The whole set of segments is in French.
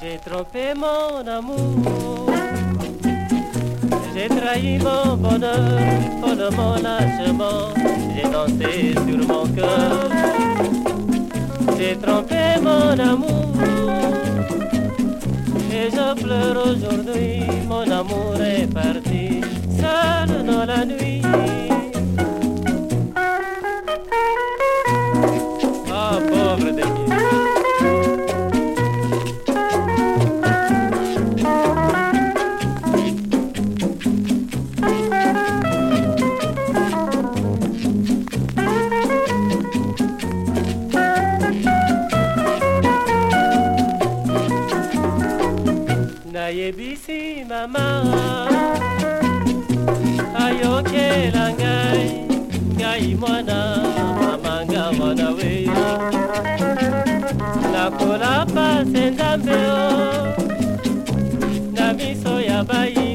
J'ai trompé mon amour, j'ai trahi mon bonheur, de mon lâchement, j'ai dansé sur mon cœur, j'ai trompé mon amour, je pleure aujourd'hui, mon amour est parti, nayebisi mama. Ayokela ngai ngai mwana mamanga mwana we. Nakolapa se nzambe o na miso ya bayini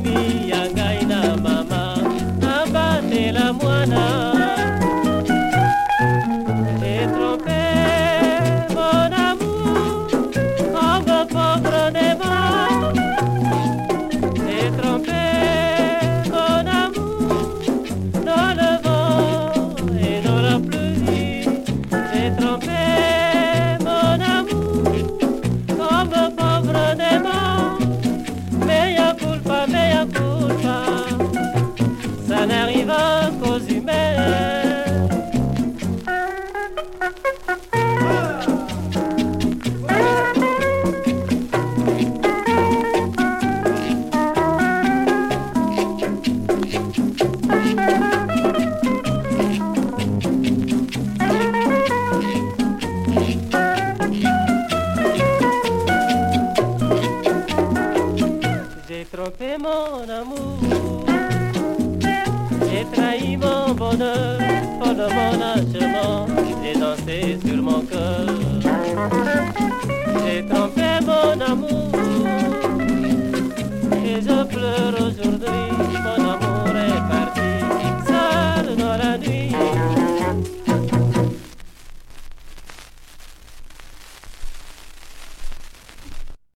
bonheur, pendant mon lâchement, j'ai dansé sur mon cœur. J'ai trompé mon amour,